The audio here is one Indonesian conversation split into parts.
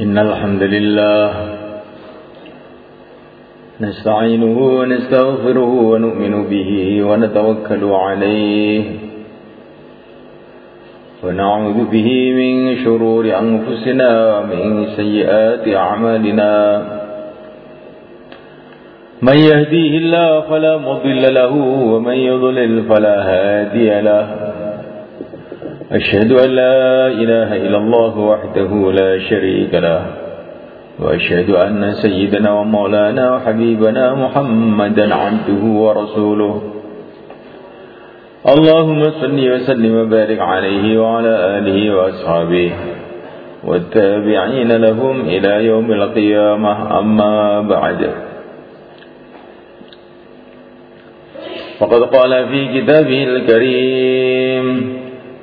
إن الحمد لله نستعينه ونستغفره ونؤمن به ونتوكل عليه ونعوذ به من شرور أنفسنا ومن سيئات أعمالنا. من يهديه الله فلا مضل له ومن يضلل فلا هادي له. أشهد أن لا إله إلا الله وحده لا شريك له وأشهد أن سيدنا ومولانا وحبيبنا محمدا عبده ورسوله. اللهم صل وسلم وبارك عليه وعلى آله وأصحابه والتابعين لهم إلى يوم القيامة أما بعد. فقد قال في كتابه الكريم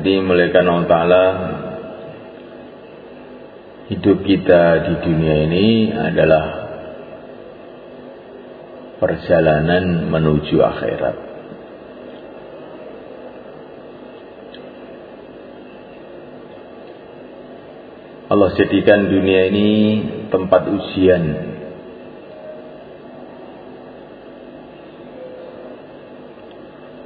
Tadi muliakan Allah Ta'ala. Hidup kita di dunia ini adalah Perjalanan menuju akhirat. Allah jadikan dunia ini tempat ujian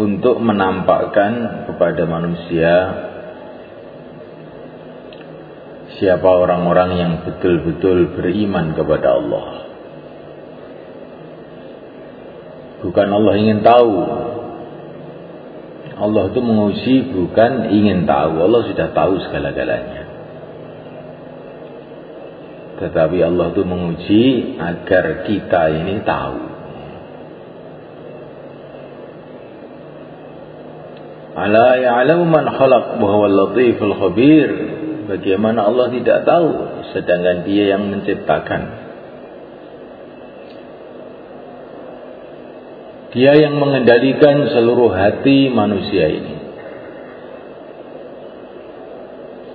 untuk menampakkan kepada manusia siapa orang-orang yang betul-betul beriman kepada Allah. Bukan Allah ingin tahu. Allah itu menguji bukan ingin tahu. Allah sudah tahu segala-galanya. Tetapi Allah itu menguji agar kita ini tahu. Ala ya'lamu man khalaq wa huwa latiful khabir. Bagaimana Allah tidak tahu sedangkan Dia yang menciptakan. Dia yang mengendalikan seluruh hati manusia ini.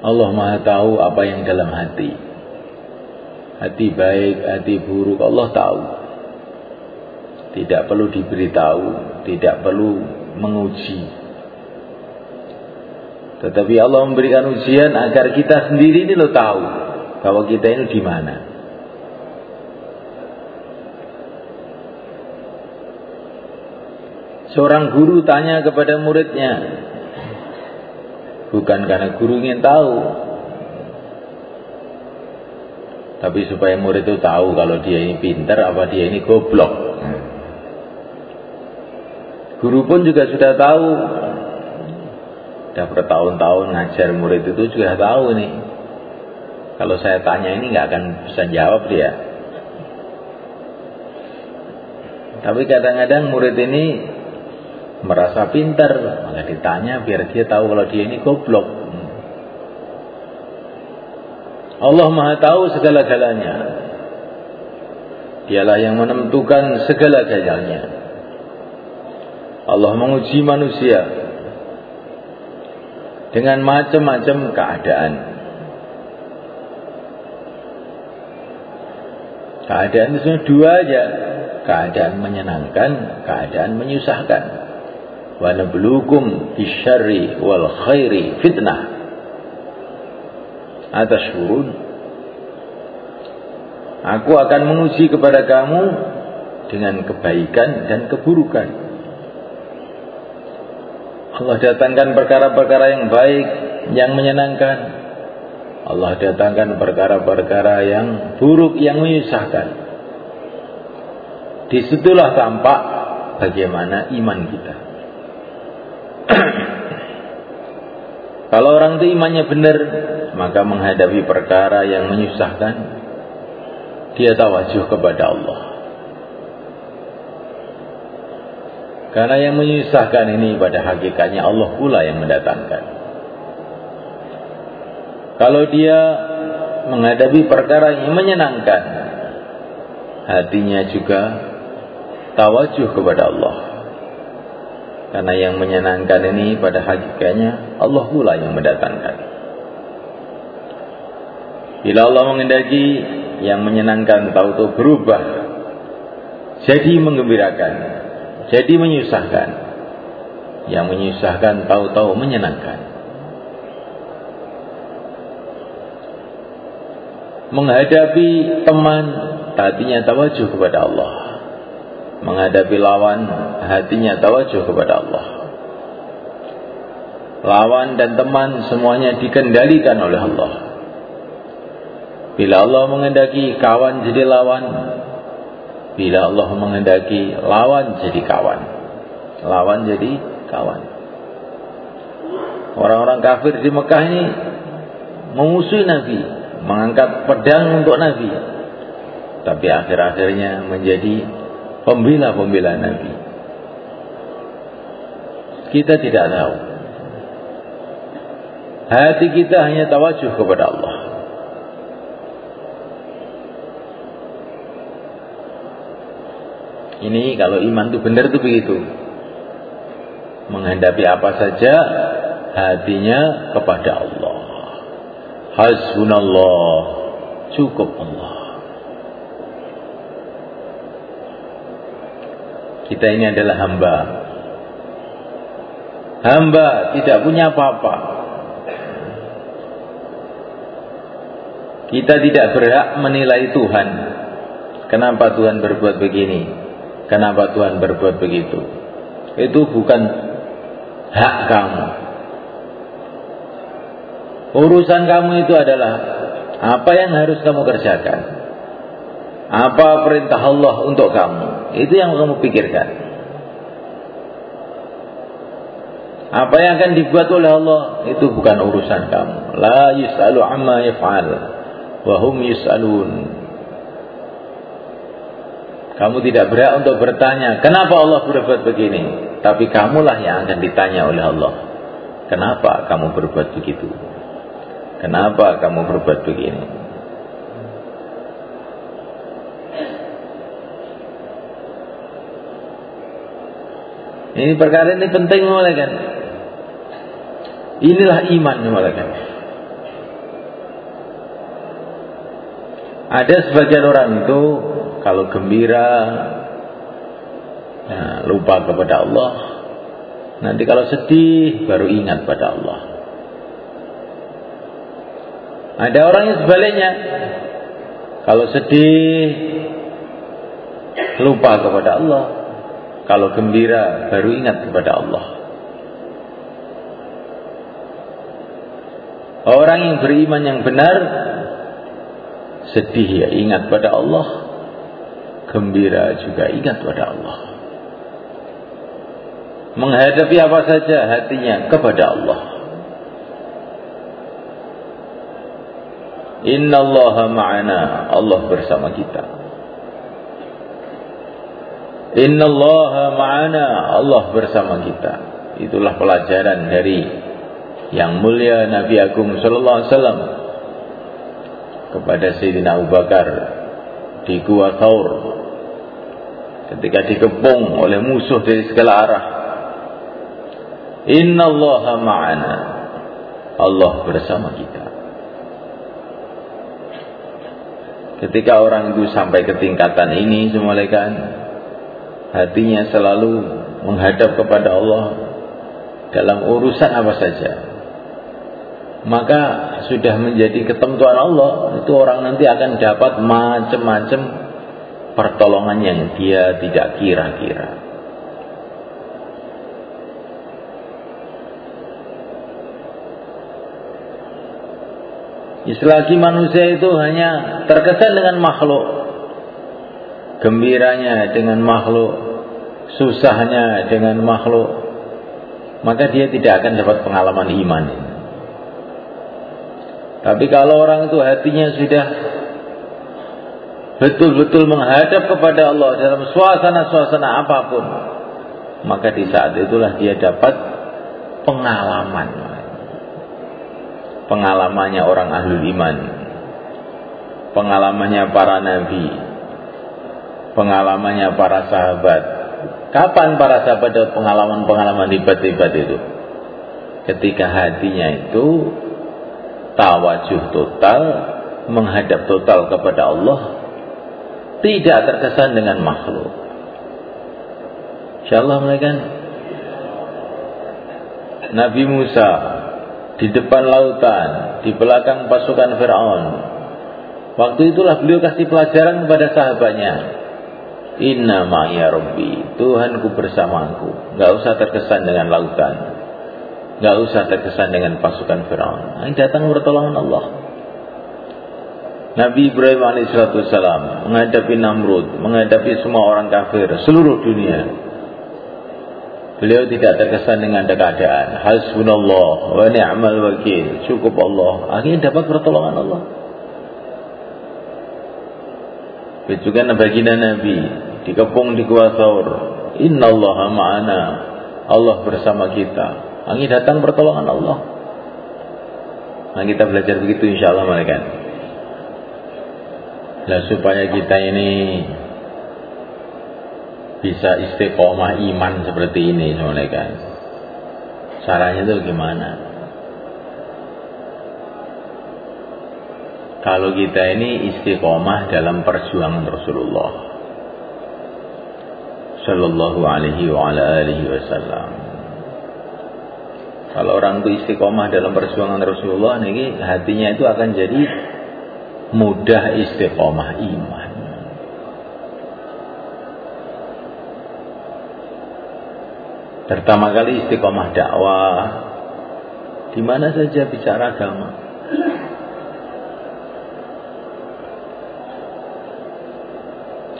Allah Maha tahu apa yang dalam hati hati baik, hati buruk Allah tahu. Tidak perlu diberitahu, tidak perlu menguji. Tetapi Allah memberikan ujian agar kita sendiri ini lo tahu bahwa kita ini di mana. Seorang guru tanya kepada muridnya, bukan karena guru ingin tahu, tapi supaya murid itu tahu kalau dia ini pintar apa dia ini goblok. Guru pun juga sudah tahu. Sudah bertahun-tahun ngajar murid itu juga tahu nih. Kalau saya tanya ini nggak akan bisa jawab dia. Tapi kadang-kadang murid ini merasa pintar, maka ditanya biar dia tahu kalau dia ini goblok. Allah Maha tahu segala-galanya. Dialah yang menentukan segala-galanya. Allah menguji manusia dengan macam-macam keadaan. Keadaan itu dua aja. Keadaan menyenangkan, keadaan menyusahkan. Wa nabluukum bisyarri wal khairi fitnah atas hurun Aku akan menguji kepada kamu dengan kebaikan dan keburukan. Allah datangkan perkara-perkara yang baik, yang menyenangkan. Allah datangkan perkara-perkara yang buruk, yang menyusahkan. Di situlah tampak bagaimana iman kita. Kalau orang itu imannya benar, maka menghadapi perkara yang menyusahkan, dia tawajuh kepada Allah. Karena yang menyusahkan ini pada hakikatnya Allah pula yang mendatangkan. Kalau dia menghadapi perkara yang menyenangkan, hatinya juga tawajuh kepada Allah. Karena yang menyenangkan ini pada hakikatnya Allah pula yang mendatangkan. Bila Allah mengendaki yang menyenangkan tahu-tahu berubah jadi menggembirakan, jadi menyusahkan. Yang menyusahkan tahu-tahu menyenangkan. Menghadapi teman tadinya tawajuh kepada Allah menghadapi lawan hatinya tawajuh kepada Allah lawan dan teman semuanya dikendalikan oleh Allah bila Allah mengendaki kawan jadi lawan bila Allah mengendaki lawan jadi kawan lawan jadi kawan orang-orang kafir di Mekah ini memusuhi Nabi mengangkat pedang untuk Nabi tapi akhir-akhirnya menjadi pembela-pembela Nabi. Kita tidak tahu. Hati kita hanya tawajuh kepada Allah. Ini kalau iman itu benar itu begitu. Menghadapi apa saja hatinya kepada Allah. Hasbunallah. Cukup Allah. Kita ini adalah hamba. Hamba tidak punya apa-apa. Kita tidak berhak menilai Tuhan. Kenapa Tuhan berbuat begini? Kenapa Tuhan berbuat begitu? Itu bukan hak kamu. Urusan kamu itu adalah apa yang harus kamu kerjakan. Apa perintah Allah untuk kamu? Itu yang kamu pikirkan. Apa yang akan dibuat oleh Allah itu bukan urusan kamu. La yus'alu amma yaf'al wa hum yus'alun. Kamu tidak berhak untuk bertanya, kenapa Allah berbuat begini? Tapi kamulah yang akan ditanya oleh Allah. Kenapa kamu berbuat begitu? Kenapa kamu berbuat begini? Ini perkara ini penting kan. Inilah iman kan. Ada sebagian orang itu kalau gembira ya, lupa kepada Allah. Nanti kalau sedih baru ingat pada Allah. Ada orang yang sebaliknya. Kalau sedih lupa kepada Allah. Kalau gembira baru ingat kepada Allah. Orang yang beriman yang benar sedih ya ingat pada Allah, gembira juga ingat pada Allah. Menghadapi apa saja hatinya kepada Allah. Inna Allah ma'ana Allah bersama kita. Innallaha ma'ana Allah bersama kita. Itulah pelajaran dari yang mulia Nabi Agung sallallahu alaihi wasallam kepada Sayyidina Abu Bakar di Gua Thaur ketika dikepung oleh musuh dari segala arah. Innallaha ma'ana. Allah bersama kita. Ketika orang itu sampai ke tingkatan ini semua kan hatinya selalu menghadap kepada Allah dalam urusan apa saja maka sudah menjadi ketentuan Allah itu orang nanti akan dapat macam-macam pertolongan yang dia tidak kira-kira. Selagi manusia itu hanya terkesan dengan makhluk, gembiranya dengan makhluk, susahnya dengan makhluk, maka dia tidak akan dapat pengalaman iman. Tapi kalau orang itu hatinya sudah betul-betul menghadap kepada Allah dalam suasana-suasana apa pun, maka di saat itulah dia dapat pengalaman. Pengalamannya orang ahlul iman. Pengalamannya para nabi. Pengalamannya para sahabat. Kapan para sahabat dapat pengalaman-pengalaman hebat-hebat itu? Ketika hatinya itu tawajuh total, menghadap total kepada Allah, tidak terkesan dengan makhluk. Insyaallah mereka Nabi Musa di depan lautan, di belakang pasukan Firaun. Waktu itulah beliau kasih pelajaran kepada sahabatnya. Inna ma'ya Rabbi, Tuhanku bersamaku. Gak usah terkesan dengan lautan. Gak usah terkesan dengan pasukan Firaun. Ini datang pertolongan Allah. Nabi Ibrahim alaihissalam menghadapi Namrud, menghadapi semua orang kafir seluruh dunia. Beliau tidak terkesan dengan keadaan. Hasbunallah wa ni'mal wakil. Cukup Allah. Akhirnya dapat pertolongan Allah. Juga baginda Nabi dikepung di Gua. Inna Allah ma'ana. Allah bersama kita. Akhirnya datang pertolongan Allah. Nah kita belajar begitu insya Allah mereka. Nah supaya kita ini bisa istiqomah iman seperti ini semuanya kan. Caranya itu gimana? Kalau kita ini istiqomah dalam perjuangan Rasulullah Shallallahu alaihi wa ala alihi wasallam. Kalau orang itu istiqomah dalam perjuangan Rasulullah ini hatinya itu akan jadi mudah istiqomah iman Pertama kali istiqomah dakwah di mana saja bicara agama.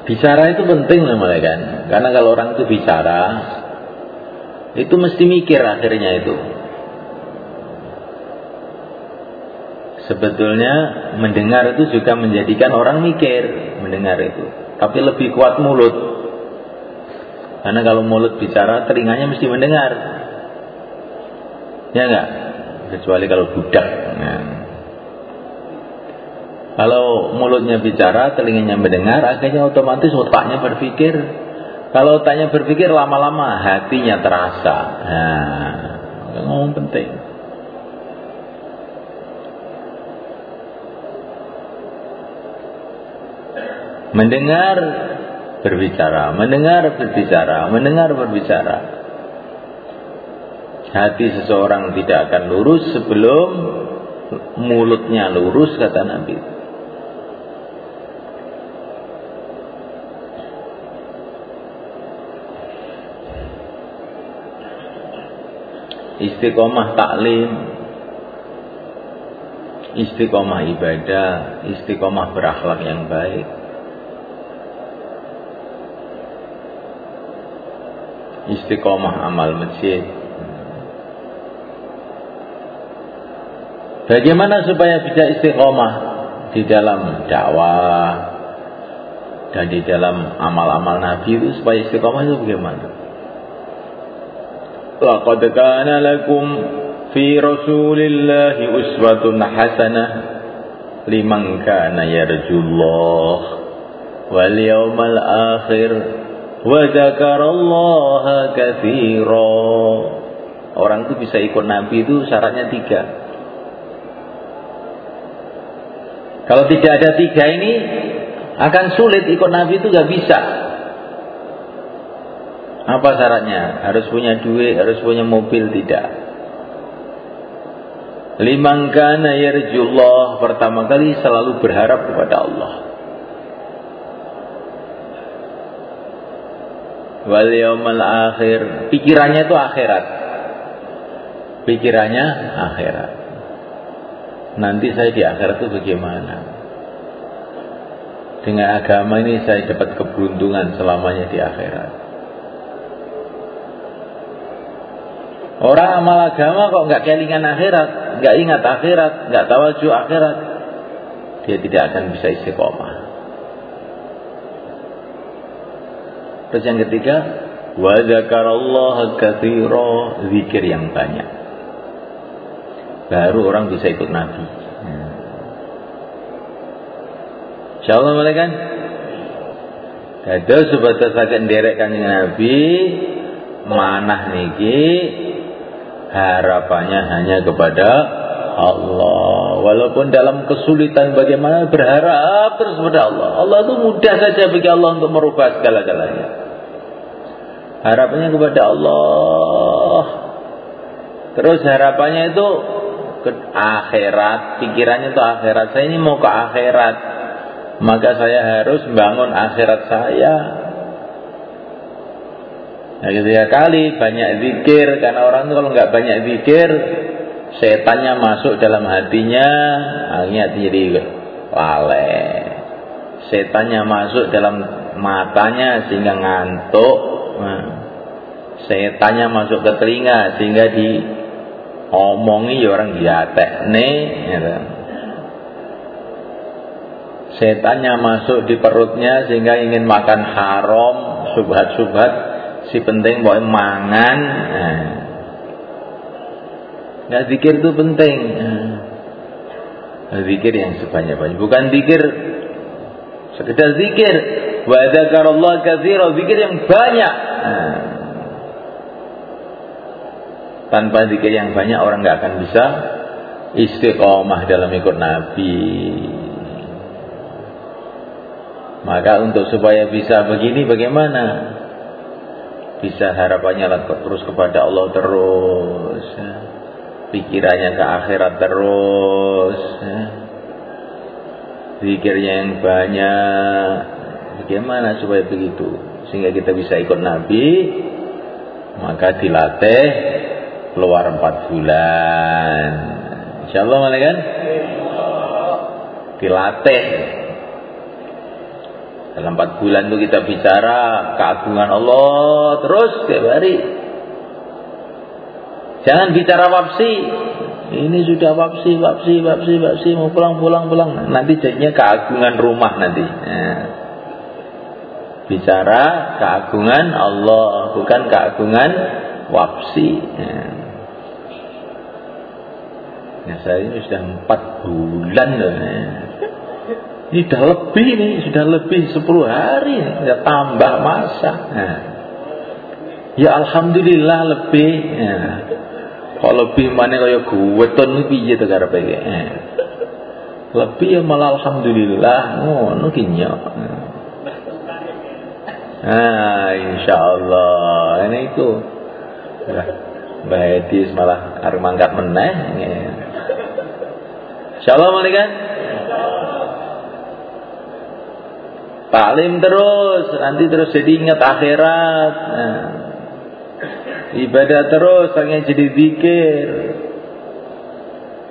Bicara itu penting namanya kan, karena kalau orang itu bicara itu mesti mikir akhirnya itu. Sebetulnya mendengar itu juga menjadikan orang mikir mendengar itu, tapi lebih kuat mulut. Karena kalau mulut bicara, telinganya mesti mendengar. Ya enggak? Kecuali kalau budak. Nah. Kalau mulutnya bicara, telinganya mendengar, akhirnya otomatis otaknya berpikir. Kalau otaknya berpikir lama-lama hatinya terasa. Nah, ngomong penting. Mendengar berbicara, mendengar berbicara, mendengar berbicara. Hati seseorang tidak akan lurus sebelum mulutnya lurus kata Nabi. Istiqomah taklim, istiqomah ibadah, istiqomah berakhlak yang baik. Istiqomah amal masjid. Bagaimana supaya bisa istiqomah di dalam dakwah dan di dalam amal-amal Nabi itu supaya istiqomah itu bagaimana? Laqad kana lakum fi Rasulillah uswatun hasanah liman kana yarjullah wal yawmal akhir wa dzakarallaha katsira. Orang itu bisa ikut Nabi itu syaratnya tiga. Kalau tidak ada tiga ini akan sulit ikut Nabi itu gak bisa. Apa syaratnya? Harus punya duit, harus punya mobil, tidak. Liman kana yarjullah pertama kali selalu berharap kepada Allah. Wal yaumal akhir. Pikirannya itu akhirat. Pikirannya akhirat. nanti saya di akhirat itu bagaimana. Dengan agama ini saya dapat keberuntungan selamanya di akhirat. Orang amal agama kok nggak kelingan akhirat, nggak ingat akhirat, nggak tawajuh akhirat, dia tidak akan bisa istiqomah. Terus yang ketiga, wa dzakarallaha katsira, zikir yang banyak. Baru orang bisa ikut Nabi. Hmm. Insyaallah malaikat. Ada sebatas akan derek kanjeng Nabi manah niki harapannya hanya kepada Allah. Walaupun dalam kesulitan bagaimana berharap terus kepada Allah. Allah itu mudah saja bagi Allah untuk merubah segala-galanya. Harapannya kepada Allah. Terus harapannya itu ke akhirat, pikirannya itu akhirat. Saya ini mau ke akhirat. Maka saya harus bangun akhirat saya. Nah, ketika kali banyak zikir karena orang itu kalau nggak banyak zikir setannya masuk dalam hatinya akhirnya jadi lalai setannya masuk dalam matanya sehingga ngantuk nah, setannya masuk ke telinga sehingga diomongi ya orang giatek nih gitu. setannya masuk di perutnya sehingga ingin makan haram subhat-subhat si penting boleh mangan Nah, zikir itu penting. Nah, zikir yang sebanyak-banyak. Bukan zikir sekedar zikir. Wa Allah katsira, zikir yang banyak. Nah, tanpa zikir yang banyak orang nggak akan bisa istiqomah dalam ikut Nabi. Maka untuk supaya bisa begini bagaimana? Bisa harapannya terus kepada Allah terus pikirannya ke akhirat terus ya. zikirnya yang banyak bagaimana supaya begitu sehingga kita bisa ikut Nabi maka dilatih keluar empat bulan Insya Allah mana dilatih dalam empat bulan itu kita bicara keagungan Allah terus tiap hari Jangan bicara wapsi. Ini sudah wapsi, wapsi, wapsi, wapsi, mau pulang, pulang, pulang. Nanti jadinya keagungan rumah nanti. Nah. Bicara keagungan Allah, bukan keagungan wapsi. Nah. Nah, saya ini sudah empat bulan loh. Nah. Ini sudah lebih nih, sudah lebih sepuluh hari, sudah tambah masa. Nah. Ya Alhamdulillah lebih. Nah. Kalau lebih mana kaya guweton iki piye to karepe iki? Eh. Lebih ya malah alhamdulillah ngono ki nyok. Ah, insyaallah. Ini itu. Mbah Edis malah arep mangkat meneh. Insyaallah malaikat. Taklim terus, nanti terus jadi ingat akhirat. Nah ibadah terus hanya jadi zikir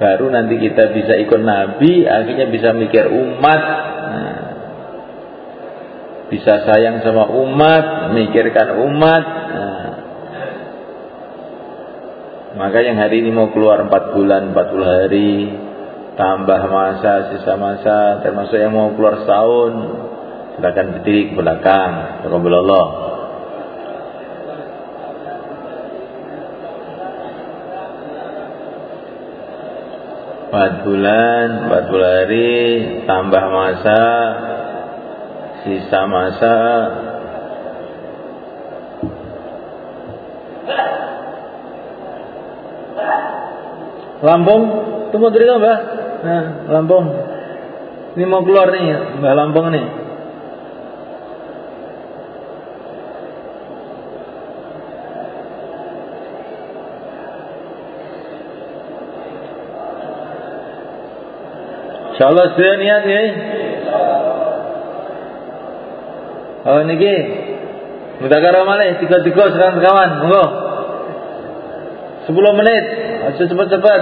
baru nanti kita bisa ikut Nabi akhirnya bisa mikir umat bisa sayang sama umat mikirkan umat. Nah, maka yang hari ini mau keluar 4 bulan 40 hari tambah masa sisa masa termasuk yang mau keluar setahun silakan berdiri ke belakang. Allah empat bulan, empat bulan hari, tambah masa, sisa masa, Lampung, tunggu diri mbak. Nah, Lampung. Ini mau keluar nih, mbak Lampung nih. Insyaallah sudah niat ya. Oh niki. Mudakara malih tiga-tiga serang kawan, monggo. 10 menit, aja cepat-cepat.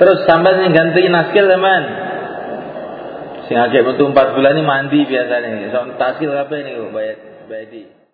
Terus sampai yang ganti naskil teman. Sing agak metu 4 bulan ini mandi biasanya. Soal taskil apa ini, Bayar, bayar.